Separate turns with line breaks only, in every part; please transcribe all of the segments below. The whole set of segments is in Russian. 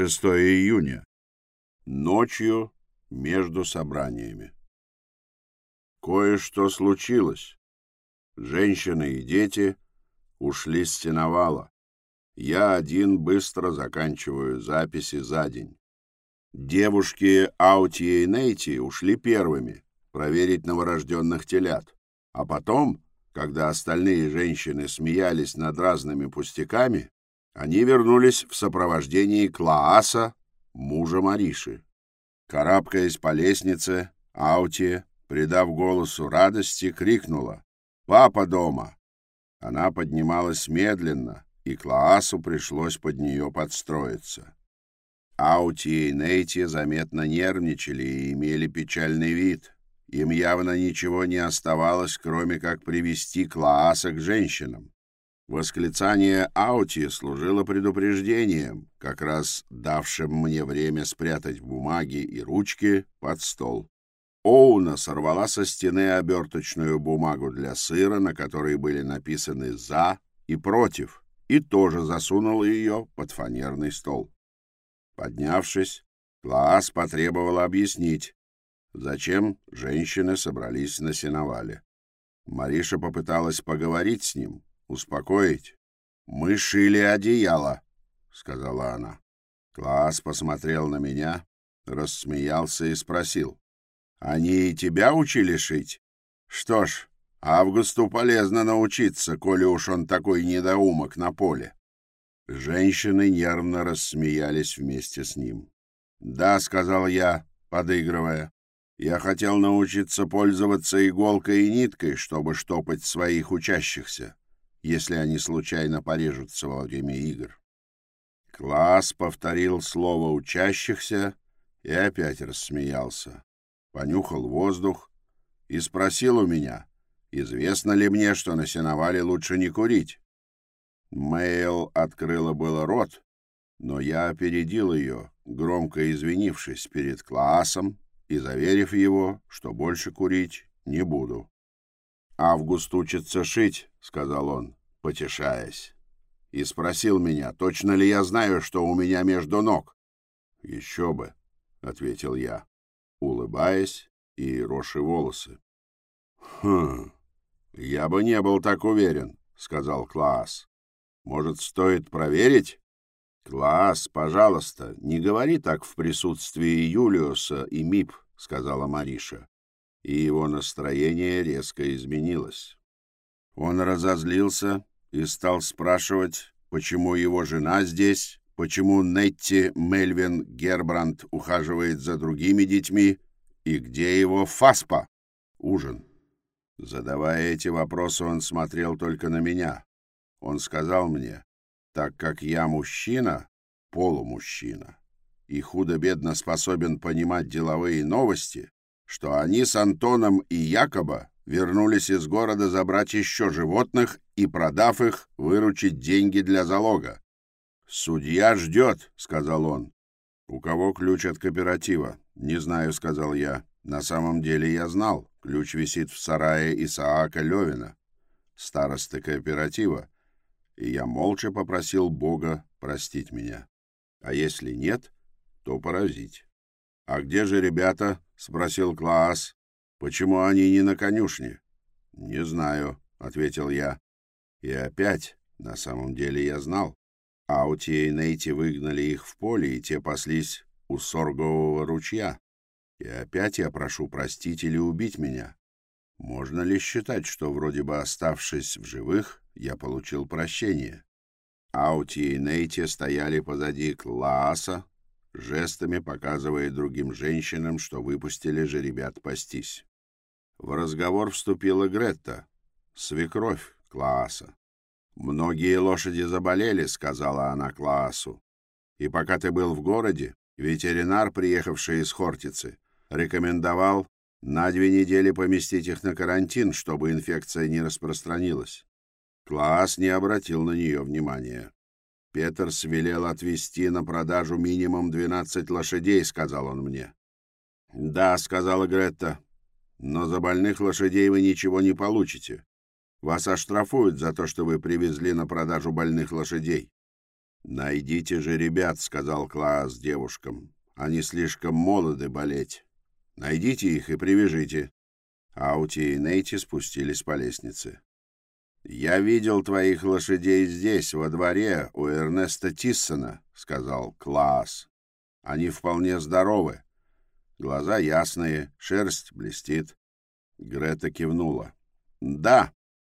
6 июня. Ночью между собраниями. Кое-что случилось. Женщины и дети ушли с сеновала. Я один быстро заканчиваю записи за день. Девушки Аути и Нейти ушли первыми проверить новорожденных телят. А потом, когда остальные женщины смеялись над разными пустяками, они вернулись в сопровождении Клааса, мужа Мариши. Карабкаясь по лестнице, Аути, придав голосу радости, крикнула «Папа дома!». Она поднималась медленно, и Клаасу пришлось под нее подстроиться. Аути и Нейти заметно нервничали и имели печальный вид. Им явно ничего не оставалось, кроме как привести Клааса к женщинам. Восклицание Аути служило предупреждением, как раз давшим мне время спрятать бумаги и ручки под стол. Оуна сорвала со стены оберточную бумагу для сыра, на которой были написаны «за» и «против», и тоже засунула ее под фанерный стол. Поднявшись, Клаас потребовала объяснить, зачем женщины собрались на сеновале. Мариша попыталась поговорить с ним, успокоить. «Мы шили одеяло», — сказала она. Класс посмотрел на меня, рассмеялся и спросил. «Они и тебя учили шить? Что ж, Августу полезно научиться, коли уж он такой недоумок на поле». Женщины нервно рассмеялись вместе с ним. «Да», — сказал я, подыгрывая, — «я хотел научиться пользоваться иголкой и ниткой, чтобы штопать своих учащихся если они случайно порежутся во время игр. Класс повторил слово учащихся и опять рассмеялся. Понюхал воздух и спросил у меня, известно ли мне, что на сеновале лучше не курить. Мэйл открыла было рот, но я опередил ее, громко извинившись перед классом и заверив его, что больше курить не буду. «Август учится шить», — сказал он, потешаясь, и спросил меня, точно ли я знаю, что у меня между ног. «Еще бы», — ответил я, улыбаясь и роши волосы. «Хм, я бы не был так уверен», — сказал Класс. «Может, стоит проверить?» «Класс, пожалуйста, не говори так в присутствии Юлиуса и МИП», — сказала Мариша и его настроение резко изменилось. Он разозлился и стал спрашивать, почему его жена здесь, почему Нетти Мельвин Гербранд ухаживает за другими детьми и где его Фаспа, ужин. Задавая эти вопросы, он смотрел только на меня. Он сказал мне, так как я мужчина, полумужчина, и худо-бедно способен понимать деловые новости, что они с Антоном и Якоба вернулись из города забрать еще животных и, продав их, выручить деньги для залога. «Судья ждет», — сказал он. «У кого ключ от кооператива?» «Не знаю», — сказал я. «На самом деле я знал. Ключ висит в сарае Исаака Левина, старосты кооператива, и я молча попросил Бога простить меня. А если нет, то поразить». «А где же ребята?» — спросил Клаас. «Почему они не на конюшне?» «Не знаю», — ответил я. И опять, на самом деле я знал. Аути и Нейти выгнали их в поле, и те паслись у Соргового ручья. И опять я прошу простить или убить меня. Можно ли считать, что, вроде бы оставшись в живых, я получил прощение? Аути и Нейти стояли позади Клааса, жестами показывая другим женщинам, что выпустили же ребят пастись. В разговор вступила Гретта, свекровь Клааса. «Многие лошади заболели», — сказала она Клаасу. «И пока ты был в городе, ветеринар, приехавший из Хортицы, рекомендовал на две недели поместить их на карантин, чтобы инфекция не распространилась». Клаас не обратил на нее внимания. Петерс велел отвезти на продажу минимум 12 лошадей, сказал он мне. Да, сказала Гретта, но за больных лошадей вы ничего не получите. Вас оштрафуют за то, что вы привезли на продажу больных лошадей. «Найдите же ребят», — сказал Клаас девушкам. «Они слишком молоды болеть. Найдите их и привяжите». Аути и Нейти спустились по лестнице. «Я видел твоих лошадей здесь, во дворе, у Эрнеста Тиссона», — сказал Клаас. «Они вполне здоровы. Глаза ясные, шерсть блестит». Грета кивнула. «Да,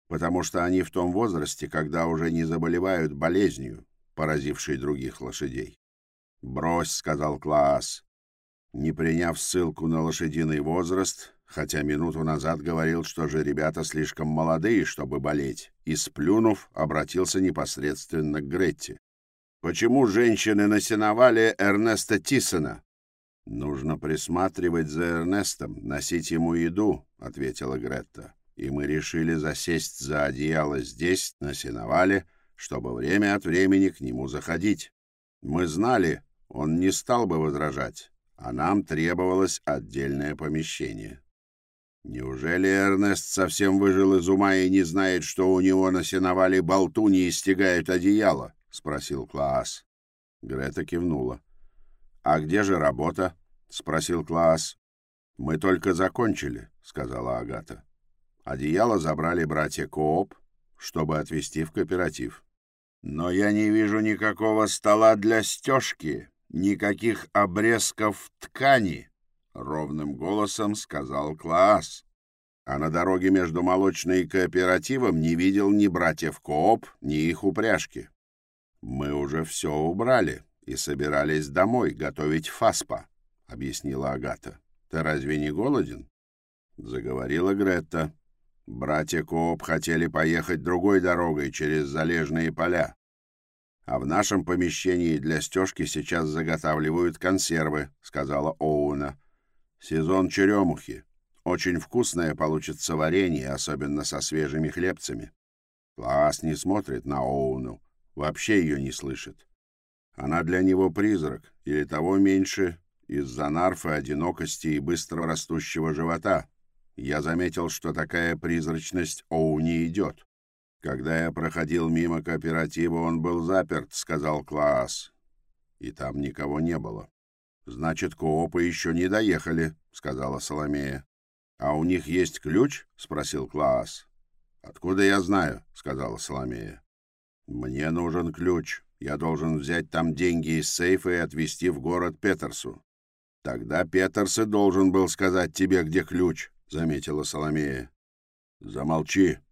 потому что они в том возрасте, когда уже не заболевают болезнью, поразившей других лошадей». «Брось», — сказал Клаас. Не приняв ссылку на лошадиный возраст, хотя минуту назад говорил, что же ребята слишком молодые, чтобы болеть, и, сплюнув, обратился непосредственно к Гретте. «Почему женщины насиновали Эрнеста Тиссона?» «Нужно присматривать за Эрнестом, носить ему еду», — ответила Гретта. «И мы решили засесть за одеяло здесь, на сеновале, чтобы время от времени к нему заходить. Мы знали, он не стал бы возражать, а нам требовалось отдельное помещение». Неужели Эрнест совсем выжил из ума и не знает, что у него на сеновале болтуни и стягают одеяло? — спросил Клаас. Грета кивнула. — А где же работа? — спросил Клаас. — Мы только закончили, — сказала Агата. Одеяло забрали братья Кооп, чтобы отвезти в кооператив. Но я не вижу никакого стола для стежки, никаких обрезков ткани, — ровным голосом сказал Клаас. А на дороге между молочной и кооперативом не видел ни братьев Кооп, ни их упряжки. «Мы уже все убрали и собирались домой готовить фаспа», — объяснила Агата. «Ты разве не голоден?» — заговорила Гретта. «Братья Кооп хотели поехать другой дорогой через залежные поля. А в нашем помещении для стежки сейчас заготавливают консервы», — сказала Оуна. Сезон черемухи. Очень вкусное получится варенье, особенно со свежими хлебцами. Класс не смотрит на Оуну, вообще ее не слышит. Она для него призрак, или того меньше, из-за нарфы, одинокости и быстро растущего живота. Я заметил, что такая призрачность Оу не идет. Когда я проходил мимо кооператива, он был заперт, сказал Клаас. И там никого не было. «Значит, коопы еще не доехали», — сказала Соломея. «А у них есть ключ?» — спросил Клаас. «Откуда я знаю?» — сказала Соломея. «Мне нужен ключ. Я должен взять там деньги из сейфа и отвезти в город Петерсу». «Тогда Петерс и должен был сказать тебе, где ключ», — заметила Соломея. «Замолчи», —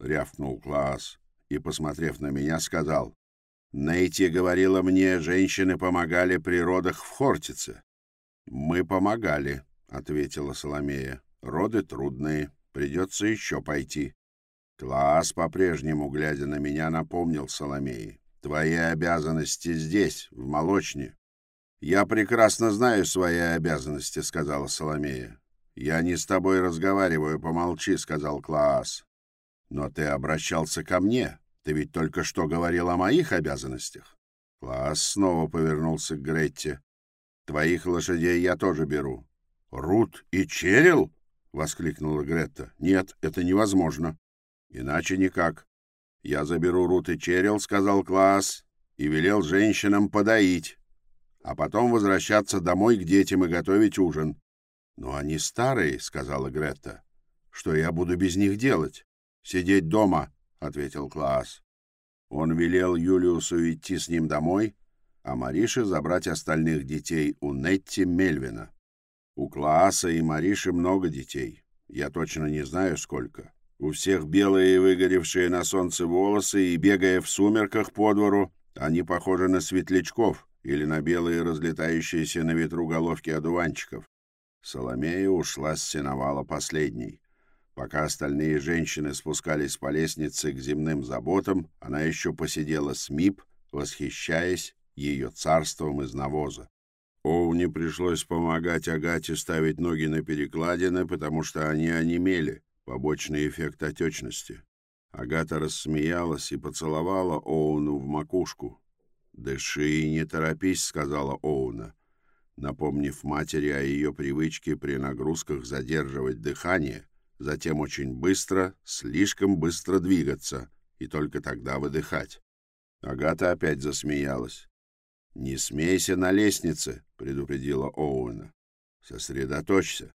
рявкнул Клаас и, посмотрев на меня, сказал. Нейти говорила мне, женщины помогали при родах в Хортице. «Мы помогали», — ответила Соломея. «Роды трудные, придется еще пойти». Класс, по-прежнему, глядя на меня, напомнил Соломее. «Твои обязанности здесь, в молочне». «Я прекрасно знаю свои обязанности», — сказала Соломея. «Я не с тобой разговариваю, помолчи», — сказал Клаас. «Но ты обращался ко мне. Ты ведь только что говорил о моих обязанностях. Класс снова повернулся к Гретте. Твоих лошадей я тоже беру. Рут и Черил? воскликнула Гретта. Нет, это невозможно. Иначе никак. Я заберу Рут и Черил, сказал Класс, и велел женщинам подоить, а потом возвращаться домой к детям и готовить ужин. Но они старые, сказала Гретта. Что я буду без них делать? Сидеть дома, — ответил Клаас. Он велел Юлиусу идти с ним домой, а Марише забрать остальных детей у Нетти Мельвина. У Клааса и Мариши много детей. Я точно не знаю, сколько. У всех белые выгоревшие на солнце волосы, и, бегая в сумерках по двору, они похожи на светлячков или на белые разлетающиеся на ветру головки одуванчиков. Соломея ушла с сеновала последней. Пока остальные женщины спускались по лестнице к земным заботам, она еще посидела с Мип, восхищаясь ее царством из навоза. Оуне пришлось помогать Агате ставить ноги на перекладины, потому что они онемели, побочный эффект отечности. Агата рассмеялась и поцеловала Оуну в макушку. «Дыши и не торопись», — сказала Оуна, напомнив матери о ее привычке при нагрузках задерживать дыхание затем очень быстро, слишком быстро двигаться и только тогда выдыхать. Агата опять засмеялась. «Не смейся на лестнице», — предупредила Оуэна. «Сосредоточься.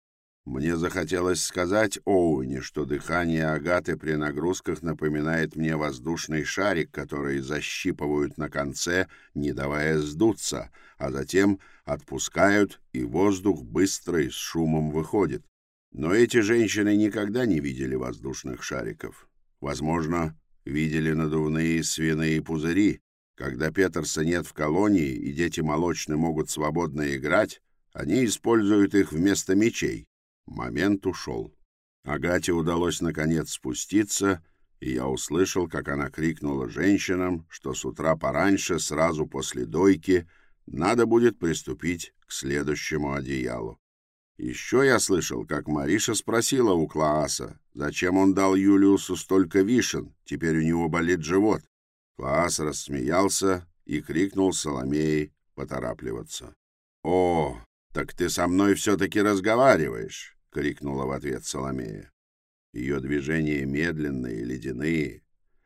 Мне захотелось сказать Оуэне, что дыхание Агаты при нагрузках напоминает мне воздушный шарик, который защипывают на конце, не давая сдуться, а затем отпускают, и воздух быстро и с шумом выходит. Но эти женщины никогда не видели воздушных шариков. Возможно, видели надувные свиные пузыри. Когда Петерса нет в колонии и дети молочные могут свободно играть, они используют их вместо мечей. Момент ушел. Агате удалось наконец спуститься, и я услышал, как она крикнула женщинам, что с утра пораньше, сразу после дойки, надо будет приступить к следующему одеялу. Еще я слышал, как Мариша спросила у Клааса, зачем он дал Юлиусу столько вишен, теперь у него болит живот. Клаас рассмеялся и крикнул Соломеей поторапливаться. «О, так ты со мной все-таки разговариваешь!» — крикнула в ответ Соломея. Ее движения медленные, ледяные.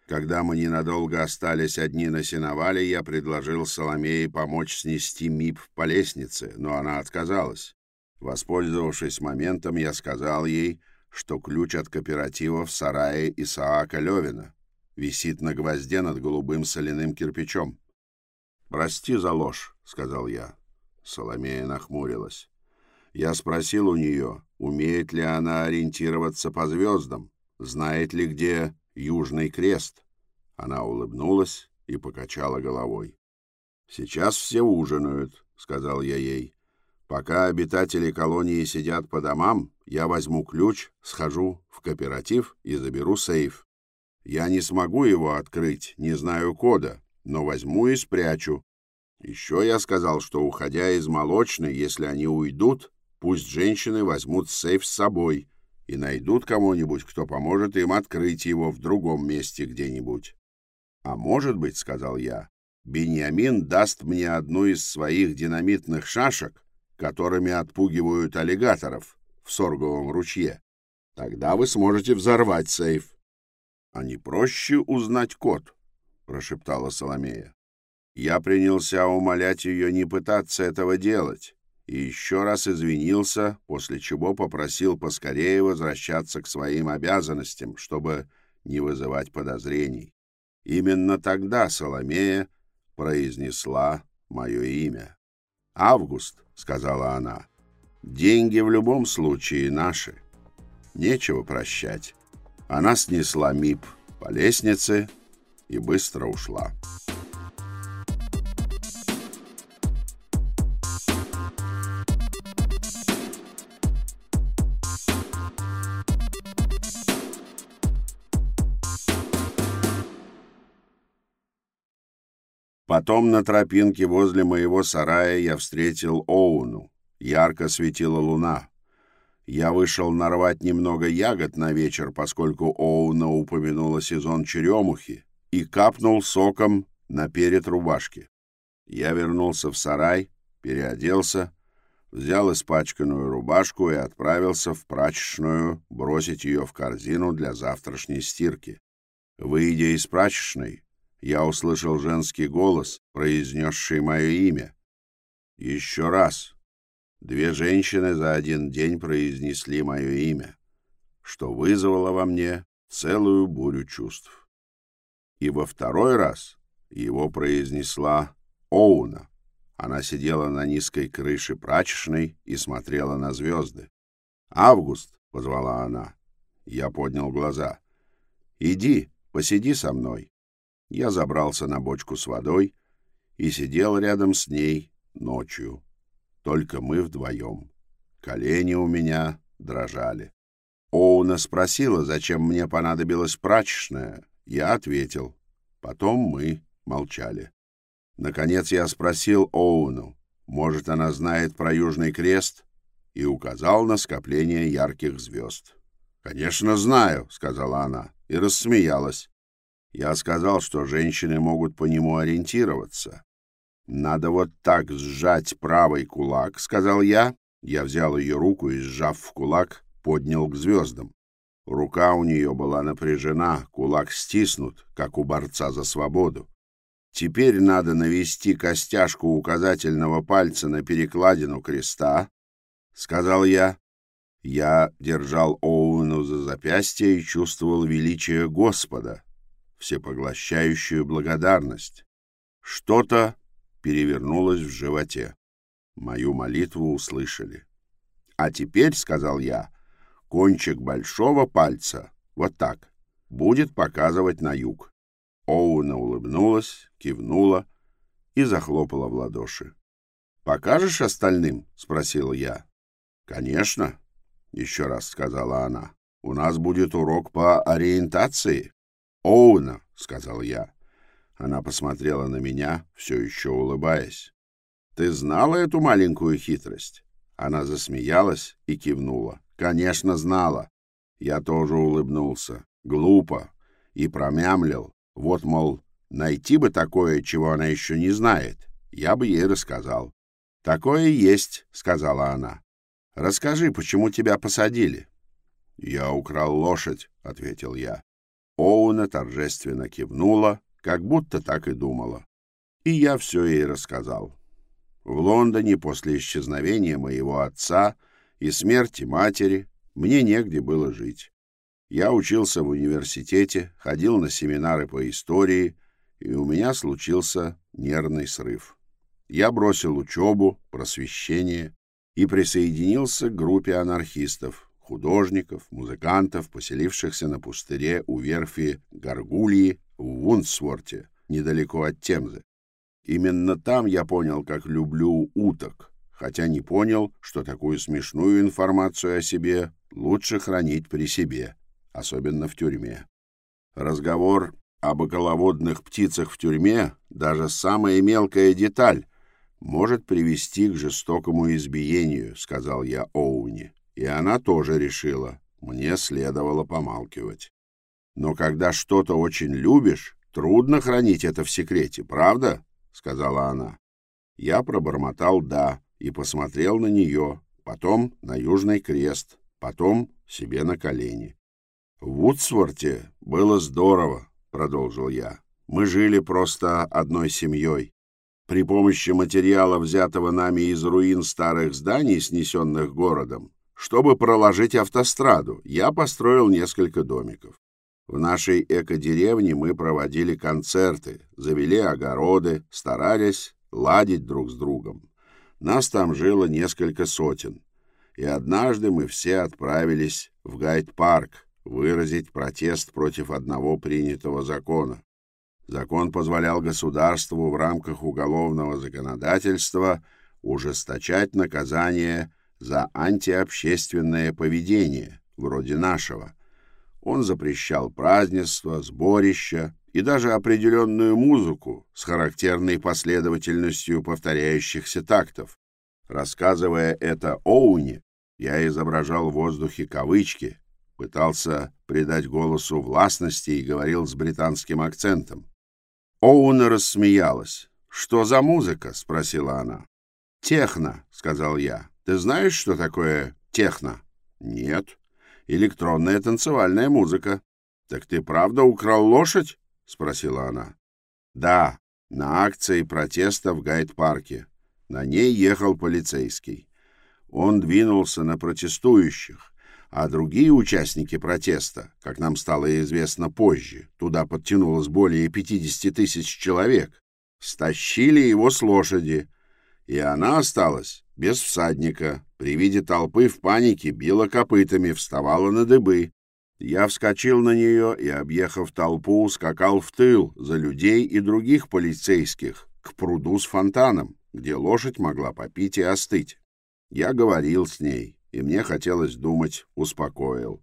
Когда мы ненадолго остались одни на сеновале, я предложил Соломее помочь снести МИП по лестнице, но она отказалась. Воспользовавшись моментом, я сказал ей, что ключ от кооператива в сарае Исаака Левина висит на гвозде над голубым соляным кирпичом. «Прости за ложь», — сказал я. Соломея нахмурилась. Я спросил у нее, умеет ли она ориентироваться по звездам, знает ли, где Южный Крест. Она улыбнулась и покачала головой. «Сейчас все ужинают», — сказал я ей. Пока обитатели колонии сидят по домам, я возьму ключ, схожу в кооператив и заберу сейф. Я не смогу его открыть, не знаю кода, но возьму и спрячу. Еще я сказал, что, уходя из молочной, если они уйдут, пусть женщины возьмут сейф с собой и найдут кого-нибудь, кто поможет им открыть его в другом месте где-нибудь. А может быть, — сказал я, — Беньямин даст мне одну из своих динамитных шашек, которыми отпугивают аллигаторов в Сорговом ручье. Тогда вы сможете взорвать сейф. — А не проще узнать код? — прошептала Соломея. Я принялся умолять ее не пытаться этого делать, и еще раз извинился, после чего попросил поскорее возвращаться к своим обязанностям, чтобы не вызывать подозрений. Именно тогда Соломея произнесла мое имя. «Август», — сказала она, — «деньги в любом случае наши. Нечего прощать». Она снесла МИП по лестнице и быстро ушла. Потом на тропинке возле моего сарая я встретил Оуну. Ярко светила луна. Я вышел нарвать немного ягод на вечер, поскольку Оуна упомянула сезон черемухи, и капнул соком на перед рубашки. Я вернулся в сарай, переоделся, взял испачканную рубашку и отправился в прачечную бросить ее в корзину для завтрашней стирки. Выйдя из прачечной, я услышал женский голос, произнесший мое имя. Еще раз. Две женщины за один день произнесли мое имя, что вызвало во мне целую бурю чувств. И во второй раз его произнесла Оуна. Она сидела на низкой крыше прачечной и смотрела на звезды. «Август!» — позвала она. Я поднял глаза. «Иди, посиди со мной». Я забрался на бочку с водой и сидел рядом с ней ночью. Только мы вдвоем. Колени у меня дрожали. Оуна спросила, зачем мне понадобилась прачечная. Я ответил. Потом мы молчали. Наконец я спросил Оуну, может, она знает про Южный Крест, и указал на скопление ярких звезд. «Конечно, знаю», — сказала она, и рассмеялась. Я сказал, что женщины могут по нему ориентироваться. «Надо вот так сжать правый кулак», — сказал я. Я взял ее руку и, сжав в кулак, поднял к звездам. Рука у нее была напряжена, кулак стиснут, как у борца за свободу. Теперь надо навести костяшку указательного пальца на перекладину креста, — сказал я. Я держал Оуэну за запястье и чувствовал величие Господа, всепоглощающую благодарность. Что-то перевернулось в животе. Мою молитву услышали. «А теперь, — сказал я, — кончик большого пальца, вот так, будет показывать на юг. Оуна улыбнулась, кивнула и захлопала в ладоши. «Покажешь остальным?» — спросил я. «Конечно», — еще раз сказала она. «У нас будет урок по ориентации». «Оуна», — сказал я. Она посмотрела на меня, все еще улыбаясь. «Ты знала эту маленькую хитрость?» Она засмеялась и кивнула. «Конечно, знала». Я тоже улыбнулся. Глупо. И промямлил. Вот, мол, найти бы такое, чего она еще не знает. Я бы ей рассказал. «Такое есть», — сказала она. «Расскажи, почему тебя посадили?» «Я украл лошадь», — ответил я. Оуна торжественно кивнула, как будто так и думала. И я все ей рассказал. В Лондоне после исчезновения моего отца и смерти матери мне негде было жить. Я учился в университете, ходил на семинары по истории, и у меня случился нервный срыв. Я бросил учебу, просвещение и присоединился к группе анархистов, художников, музыкантов, поселившихся на пустыре у верфи Гаргульи в Вундсворте, недалеко от Темзы. Именно там я понял, как люблю уток, хотя не понял, что такую смешную информацию о себе лучше хранить при себе, особенно в тюрьме. Разговор об околоводных птицах в тюрьме, даже самая мелкая деталь, может привести к жестокому избиению, сказал я Оуни, и она тоже решила, мне следовало помалкивать. Но когда что-то очень любишь, трудно хранить это в секрете, правда? — сказала она. Я пробормотал «да» и посмотрел на нее, потом на Южный Крест, потом себе на колени. «В Вудсворте было здорово», — продолжил я. «Мы жили просто одной семьей. При помощи материала, взятого нами из руин старых зданий, снесенных городом, чтобы проложить автостраду, я построил несколько домиков. В нашей эко-деревне мы проводили концерты, завели огороды, старались ладить друг с другом. Нас там жило несколько сотен. И однажды мы все отправились в Гайд-парк выразить протест против одного принятого закона. Закон позволял государству в рамках уголовного законодательства ужесточать наказание за антиобщественное поведение, вроде нашего – он запрещал празднества, сборища и даже определенную музыку с характерной последовательностью повторяющихся тактов. Рассказывая это Оуне, я изображал в воздухе кавычки, пытался придать голосу властности и говорил с британским акцентом. Оуна рассмеялась. «Что за музыка?» — спросила она. «Техно», — сказал я. «Ты знаешь, что такое техно?» «Нет» электронная танцевальная музыка. Так ты правда украл лошадь? спросила она. Да, на акции протеста в гайд-парке. На ней ехал полицейский. Он двинулся на протестующих, а другие участники протеста, как нам стало известно позже, туда подтянулось более 50 тысяч человек, стащили его с лошади, и она осталась без всадника. При виде толпы в панике била копытами, вставала на дыбы. Я вскочил на нее и, объехав толпу, скакал в тыл за людей и других полицейских к пруду с фонтаном, где лошадь могла попить и остыть. Я говорил с ней, и мне хотелось думать, успокоил.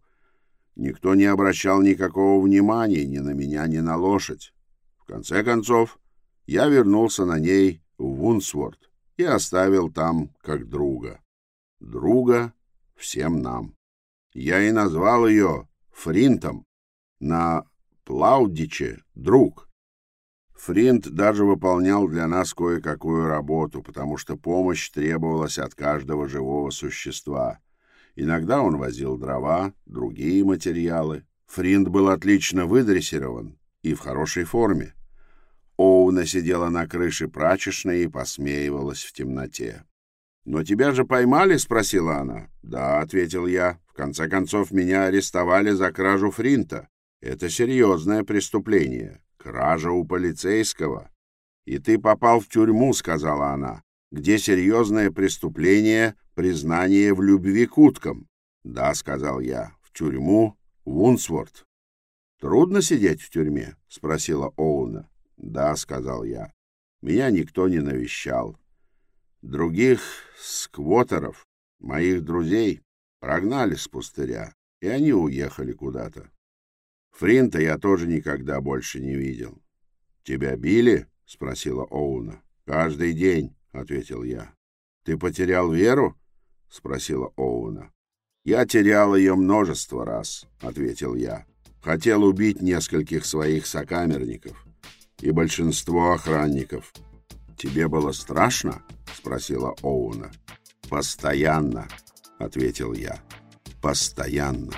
Никто не обращал никакого внимания ни на меня, ни на лошадь. В конце концов, я вернулся на ней в Вунсворт и оставил там как друга. Друга всем нам. Я и назвал ее Фринтом. На Плаудиче — друг. Фринт даже выполнял для нас кое-какую работу, потому что помощь требовалась от каждого живого существа. Иногда он возил дрова, другие материалы. Фринт был отлично выдрессирован и в хорошей форме. Оуна сидела на крыше прачечной и посмеивалась в темноте. «Но тебя же поймали?» — спросила она. «Да», — ответил я. «В конце концов, меня арестовали за кражу Фринта. Это серьезное преступление. Кража у полицейского. И ты попал в тюрьму», — сказала она, «где серьезное преступление — признание в любви к уткам». «Да», — сказал я, — «в тюрьму, в Унсворт». «Трудно сидеть в тюрьме?» — спросила Оуна. «Да», — сказал я. «Меня никто не навещал. Других сквотеров, моих друзей, прогнали с пустыря, и они уехали куда-то. Фринта я тоже никогда больше не видел. «Тебя били?» — спросила Оуна. «Каждый день», — ответил я. «Ты потерял веру?» — спросила Оуна. «Я терял ее множество раз», — ответил я. «Хотел убить нескольких своих сокамерников и большинство охранников. Тебе было страшно?» — спросила Оуна. «Постоянно», — ответил я. «Постоянно».